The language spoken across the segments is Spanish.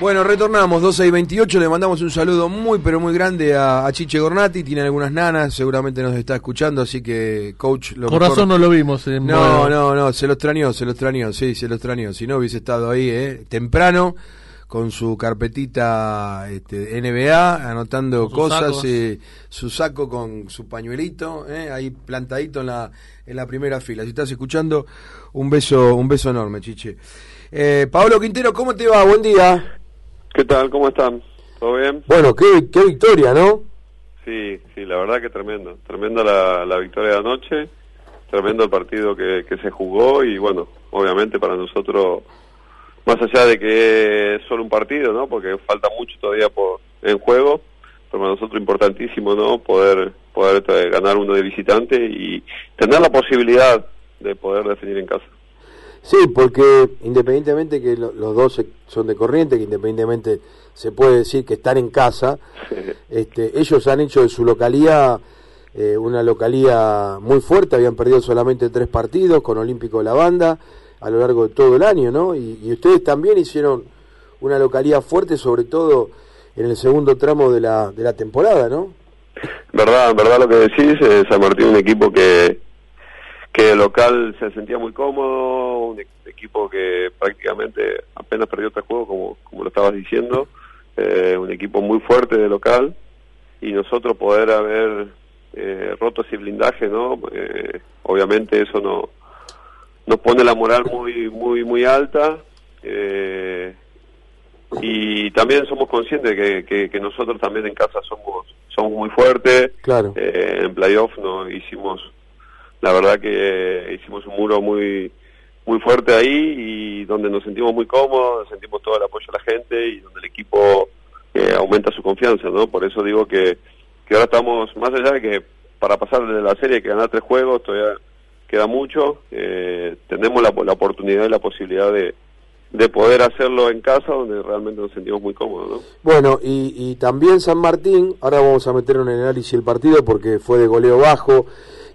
Bueno, retornamos 12 y 28. Le mandamos un saludo muy, pero muy grande a, a Chiche Gornati. Tiene algunas nanas, seguramente nos está escuchando. Así que, coach, lo Por razón no lo vimos. En no, no, no, se lo extrañó, se lo extrañó. Sí, se lo extrañó. Si no, hubiese estado ahí, ¿eh? Temprano, con su carpetita este, NBA, anotando cosas. Eh, su saco con su pañuelito, ¿eh? ahí plantadito en la, en la primera fila. Si estás escuchando, un beso, un beso enorme, Chiche. Eh, Pablo Quintero, ¿cómo te va? Buen día. ¿Qué tal? ¿Cómo están? ¿Todo bien? Bueno, qué, qué victoria, ¿no? Sí, sí, la verdad que tremendo. Tremenda la, la victoria de anoche, tremendo el partido que, que se jugó y bueno, obviamente para nosotros, más allá de que es solo un partido, ¿no? Porque falta mucho todavía por, en juego, pero para nosotros importantísimo, ¿no? Poder, poder eh, ganar uno de visitante y tener la posibilidad de poder definir en casa. Sí, porque independientemente que los dos son de corriente, que independientemente se puede decir que están en casa, este, ellos han hecho de su localía eh, una localía muy fuerte, habían perdido solamente tres partidos con Olímpico de la Banda a lo largo de todo el año, ¿no? Y, ustedes también hicieron una localía fuerte, sobre todo en el segundo tramo de la, de la temporada, ¿no? Verdad, verdad lo que decís, eh, San Martín un equipo que que el local se sentía muy cómodo, un equipo que prácticamente apenas perdió tres juegos, como, como lo estabas diciendo, eh, un equipo muy fuerte de local, y nosotros poder haber eh, roto ese blindaje, ¿no? Eh, obviamente eso no nos pone la moral muy muy muy alta eh, y también somos conscientes que, que, que, nosotros también en casa somos somos muy fuertes claro eh, en playoff no hicimos la verdad que hicimos un muro muy muy fuerte ahí y donde nos sentimos muy cómodos, sentimos todo el apoyo de la gente y donde el equipo eh, aumenta su confianza, ¿no? Por eso digo que, que ahora estamos, más allá de que para pasar de la serie que ganar tres juegos, todavía queda mucho, eh, tenemos la, la oportunidad y la posibilidad de, de poder hacerlo en casa donde realmente nos sentimos muy cómodos. ¿no? Bueno, y, y también San Martín, ahora vamos a meter en el análisis el partido porque fue de goleo bajo,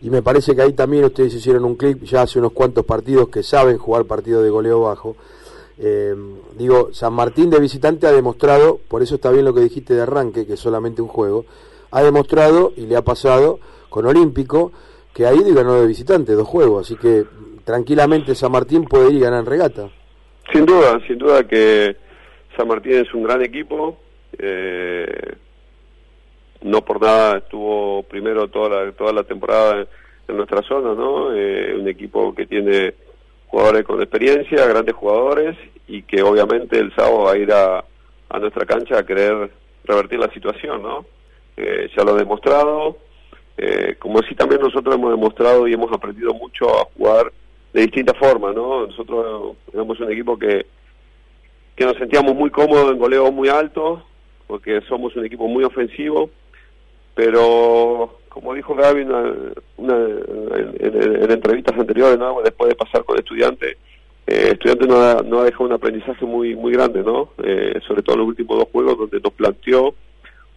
y me parece que ahí también ustedes hicieron un clip ya hace unos cuantos partidos que saben jugar partidos de goleo bajo. Eh, digo, San Martín de visitante ha demostrado, por eso está bien lo que dijiste de arranque, que es solamente un juego, ha demostrado y le ha pasado con Olímpico que ahí ganó de visitante dos juegos, así que tranquilamente San Martín puede ir a ganar en regata. Sin duda, sin duda que San Martín es un gran equipo. Eh, no por nada estuvo primero toda la, toda la temporada en, nuestra zona, ¿no? Eh, un equipo que tiene jugadores con experiencia, grandes jugadores y que obviamente el sábado va a ir a, a nuestra cancha a querer revertir la situación, ¿no? Eh, ya lo ha demostrado, eh, como sí también nosotros hemos demostrado y hemos aprendido mucho a jugar de distintas formas, ¿no? Nosotros éramos un equipo que, que nos sentíamos muy cómodos en goleo muy alto, porque somos un equipo muy ofensivo, pero como dijo Gaby una, en, entrevistas anteriores, ¿no? después de pasar con estudiantes, eh, estudiante no ha, no ha dejado un aprendizaje muy muy grande, ¿no? Eh, sobre todo en los últimos dos juegos donde nos planteó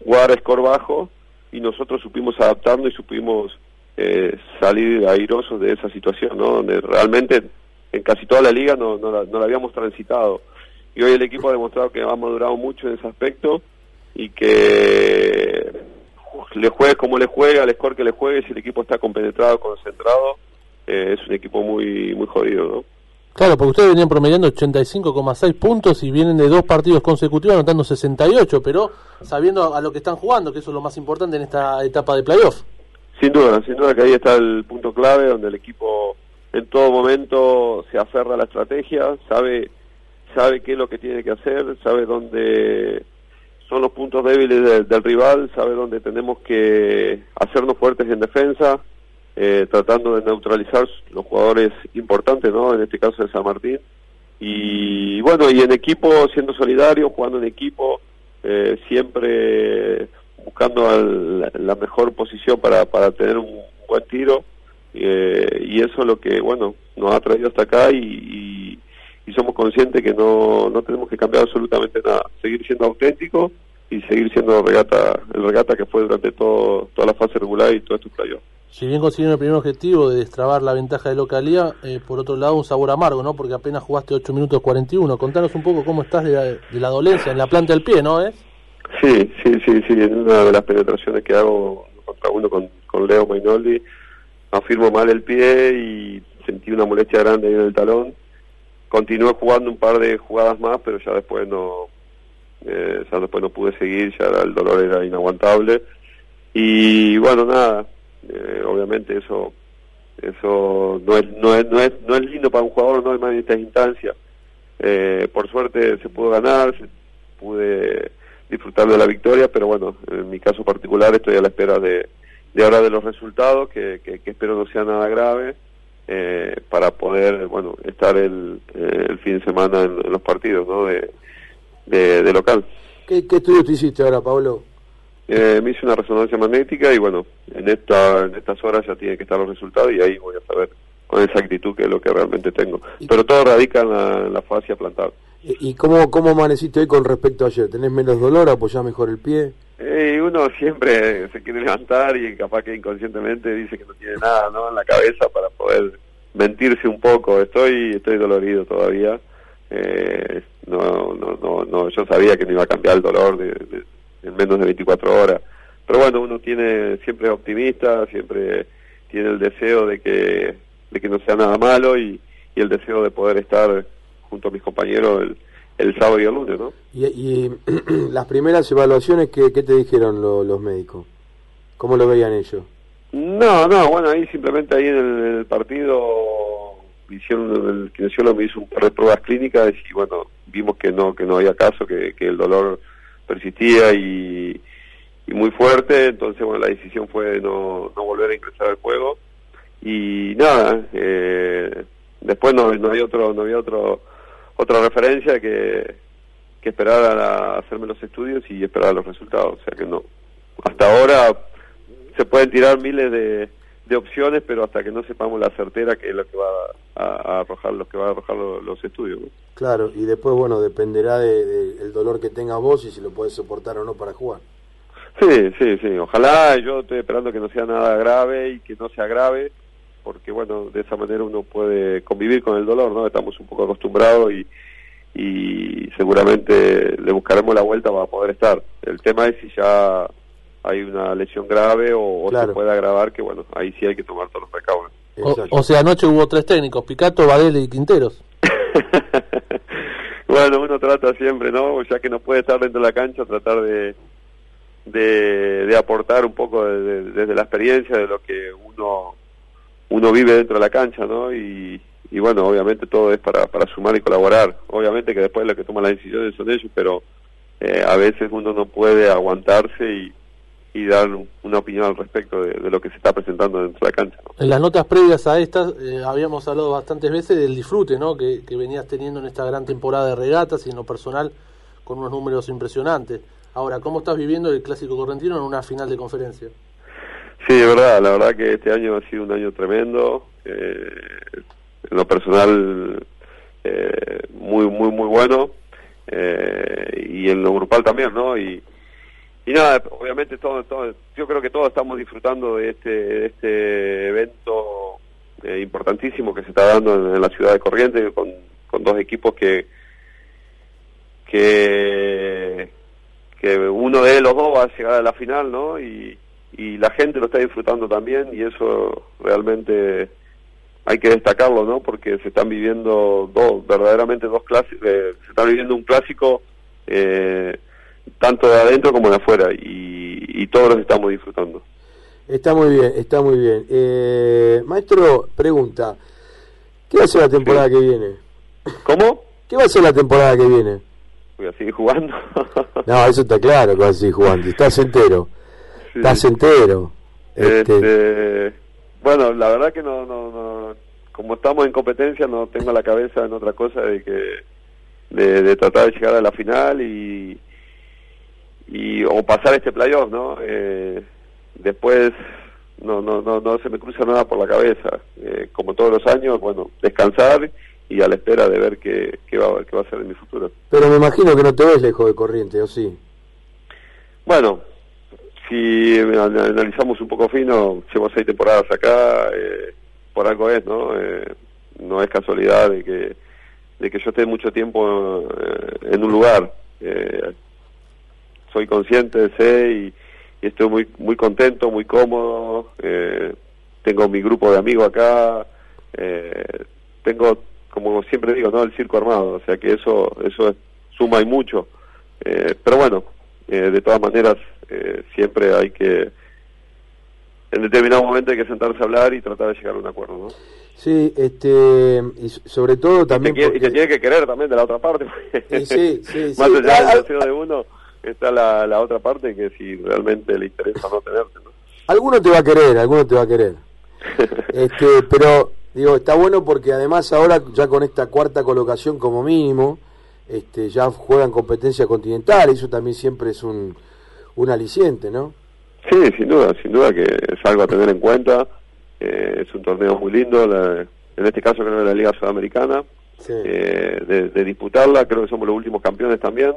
jugar score bajo y nosotros supimos adaptarnos y supimos eh, salir airosos de esa situación, ¿no? Donde realmente en casi toda la liga no, no, la, no la habíamos transitado. Y hoy el equipo ha demostrado que ha madurado mucho en ese aspecto y que le juegue como le juega, el score que le juegue, si el equipo está compenetrado, concentrado, eh, es un equipo muy muy jodido, ¿no? Claro, porque ustedes venían promediando 85,6 puntos y vienen de dos partidos consecutivos anotando 68, pero sabiendo a, lo que están jugando, que eso es lo más importante en esta etapa de playoff. Sin duda, sin duda que ahí está el punto clave donde el equipo en todo momento se aferra a la estrategia, sabe sabe qué es lo que tiene que hacer, sabe dónde son los puntos débiles del rival, sabe dónde tenemos que hacernos fuertes en defensa, eh, tratando de neutralizar los jugadores importantes, ¿no? En este caso de San Martín. Y bueno, y en equipo, siendo solidario, jugando en equipo, eh, siempre buscando la, la, mejor posición para, para tener un buen tiro. Eh, y eso es lo que, bueno, nos ha traído hasta acá y, y, somos conscientes que no, no tenemos que cambiar absolutamente nada. Seguir siendo auténticos y seguir siendo regata, el regata que fue durante todo, toda la fase regular y todo estos playoffs. Si bien consiguieron el primer objetivo de destrabar la ventaja de localidad, eh, por otro lado un sabor amargo, ¿no? Porque apenas jugaste 8 minutos 41. Contanos un poco cómo estás de la, de la dolencia en la planta del pie, ¿no? ¿Es? Sí, sí, sí, sí. En una de las penetraciones que hago contra uno con, con Leo Mainoldi, afirmo mal el pie y sentí una molestia grande ahí en el talón. Continué jugando un par de jugadas más, pero ya después no, eh, ya después no pude seguir, ya el dolor era inaguantable. Y bueno, nada, eh, obviamente eso eso no es, no es no es no es lindo para un jugador no más en estas instancias eh, por suerte se pudo ganar pude disfrutar de la victoria pero bueno en mi caso particular estoy a la espera de, de ahora de los resultados que, que, espero no sea nada grave eh, para poder bueno estar el, el fin de semana en, los partidos no de, de, local ¿Qué, ¿Qué estudio te hiciste ahora Pablo? Eh, me hice una resonancia magnética y bueno, en, esta, en estas horas ya tienen que estar los resultados y ahí voy a saber con exactitud qué es lo que realmente tengo. Pero todo radica en la, en la fascia plantar. ¿Y cómo, cómo amaneciste hoy con respecto a ayer? ¿Tenés menos dolor? ¿Apoyás mejor el pie? Eh, uno siempre se quiere levantar y capaz que inconscientemente dice que no tiene nada ¿no? en la cabeza para poder mentirse un poco. Estoy estoy dolorido todavía. Eh, no, no, no, no, yo sabía que no iba a cambiar el dolor de en menos de 24 horas. Pero bueno, uno tiene siempre optimista, siempre tiene el deseo de que, de que no sea nada malo y, y el deseo de poder estar junto a mis compañeros el, el sábado y el lunes, ¿no? ¿Y, y las primeras evaluaciones, ¿qué, qué te dijeron los médicos? ¿Cómo lo veían ellos? No, no, bueno, ahí simplemente ahí en el, partido hicieron, el kinesiólogo me hizo un par de pruebas clínicas y bueno, vimos que no, que no había caso, que, que el dolor persistía y, y muy fuerte, entonces bueno, la decisión fue no, no volver a ingresar al juego y nada, eh, después no, no había otro, no había otro, otra referencia que, que esperar a hacerme los estudios y esperar los resultados, o sea que no, hasta ahora se pueden tirar miles de, de opciones, pero hasta que no sepamos la certera que es lo que va a, arrojar, lo que va a arrojar los, estudios. Claro, y después, bueno, dependerá del de, dolor que tenga vos y si lo puedes soportar o no para jugar. Sí, sí, sí. Ojalá, yo estoy esperando que no sea nada grave y que no sea grave, porque bueno, de esa manera uno puede convivir con el dolor, ¿no? Estamos un poco acostumbrados y, y seguramente le buscaremos la vuelta para poder estar. El tema es si ya hay una lesión grave o, se puede agravar, que bueno, ahí sí hay que tomar todos los recaudos. O, sea, anoche hubo tres técnicos, Picato, Badele y Quinteros. bueno, uno trata siempre, ¿no? Ya que no puede estar dentro de la cancha, tratar de, de, aportar un poco desde la experiencia de lo que uno uno vive dentro de la cancha, ¿no? Y, bueno, obviamente todo es para, para sumar y colaborar. Obviamente que después lo que toma las decisiones son ellos, pero eh, a veces uno no puede aguantarse y, y dar una opinión al respecto de, lo que se está presentando dentro de la cancha. En las notas previas a estas eh, habíamos hablado bastantes veces del disfrute ¿no? que, venías teniendo en esta gran temporada de regatas y en lo personal con unos números impresionantes. Ahora, ¿cómo estás viviendo el Clásico Correntino en una final de conferencia? Sí, de verdad, la verdad que este año ha sido un año tremendo. Eh, en lo personal, eh, muy, muy, muy bueno. y en lo grupal también, ¿no? Y, nada, obviamente todo, todo, yo creo que todos estamos disfrutando de este, de este evento eh, importantísimo que se está dando en, la ciudad de Corrientes con, con dos equipos que, que que uno de los dos va a llegar a la final, ¿no? Y, y la gente lo está disfrutando también y eso realmente hay que destacarlo, ¿no? Porque se están viviendo dos, verdaderamente dos clásicos, eh, se está viviendo un clásico eh, tanto de adentro como de afuera, y, todos los estamos disfrutando. Está muy bien, está muy bien. Eh, maestro, pregunta, ¿qué va a ser la temporada que viene? ¿Cómo? ¿Qué va a ser la temporada que viene? Voy a seguir jugando. no, eso está claro que vas a seguir jugando. Estás entero. Estás entero. Este... este Bueno, la verdad que no, no, no, como estamos en competencia, no tengo la cabeza en otra cosa de que de, de tratar de llegar a la final y, y o pasar este playoff, ¿no? Eh, después no, no, no, no se me cruza nada por la cabeza. Eh, como todos los años, bueno, descansar y a la espera de ver qué, qué, va, qué va a ser en mi futuro. Pero me imagino que no te ves lejos de corriente, ¿o sí? Bueno, si analizamos un poco fino, llevo seis temporadas acá, eh, por algo es, ¿no? Eh, no es casualidad de que, de que yo esté mucho tiempo eh, en un lugar. Eh, soy consciente, sé y, y estoy muy muy contento, muy cómodo. Tengo mi grupo de amigos acá. Tengo, como siempre digo, no el circo armado. O sea que eso eso es, suma y mucho. Pero bueno, de todas maneras eh, siempre hay que en determinado momento hay que sentarse a hablar y tratar de llegar a un acuerdo, ¿no? Sí, este, y sobre todo también... Y te, porque... y te tiene que querer también de la otra parte. Sí, sí, sí, Más allá Ah, del deseo de uno, está la, la otra parte que si realmente le interesa no tenerte, ¿no? Alguno te va a querer, alguno te va a querer. Este, pero digo, está bueno porque además ahora ya con esta cuarta colocación como mínimo, este, ya juegan competencia continental, eso también siempre es un, un aliciente, ¿no? Sí, sin duda, sin duda que es algo a tener en cuenta. Eh, es un torneo muy lindo, la- en este caso creo que la Liga Sudamericana, Sí. eh, de, de disputarla, creo que somos los últimos campeones también.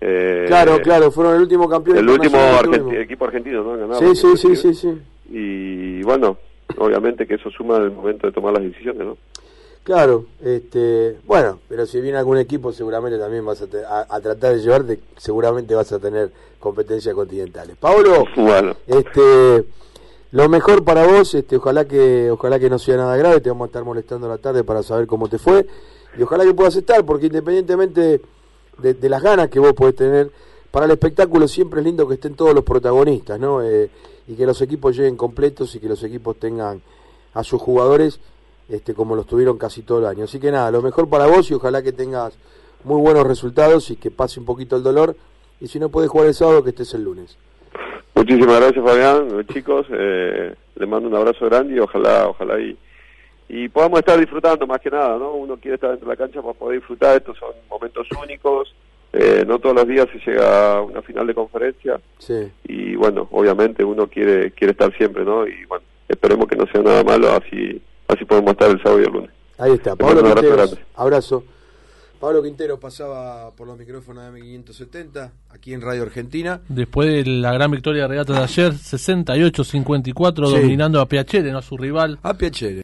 Eh, claro, claro, fueron el último campeón El último argenti- equipo argentino, ¿no? Sí, sí, sí, sí, sí. Y bueno, obviamente que eso suma el momento de tomar las decisiones, ¿no? Claro, este, bueno, pero si viene algún equipo seguramente también vas a, te- a, a tratar de llevarte, seguramente vas a tener competencias continentales. Pablo, Bueno, este, lo mejor para vos, este, ojalá que, ojalá que no sea nada grave, te vamos a estar molestando a la tarde para saber cómo te fue y ojalá que puedas estar, porque independientemente de, de las ganas que vos podés tener para el espectáculo siempre es lindo que estén todos los protagonistas, ¿no? Eh, y que los equipos lleguen completos y que los equipos tengan a sus jugadores este, como los tuvieron casi todo el año. Así que nada, lo mejor para vos y ojalá que tengas muy buenos resultados y que pase un poquito el dolor. Y si no puedes jugar el sábado, que estés el lunes. muchísimas gracias Fabián, chicos, eh, les mando un abrazo grande y ojalá, ojalá y, y podamos estar disfrutando más que nada, ¿no? Uno quiere estar dentro de la cancha para poder disfrutar, estos son momentos únicos, eh, no todos los días se llega a una final de conferencia Sí. y bueno, obviamente uno quiere quiere estar siempre, ¿no? Y bueno, esperemos que no sea nada malo, así así podemos estar el sábado y el lunes. Ahí está, Pablo mando un abrazo Quinteros. Abrazo. Pablo Quintero pasaba por los micrófonos de M570, aquí en Radio Argentina. Después de la gran victoria de regata de ayer, 68-54, Sí. dominando a Piacere, no a su rival. A Piacere.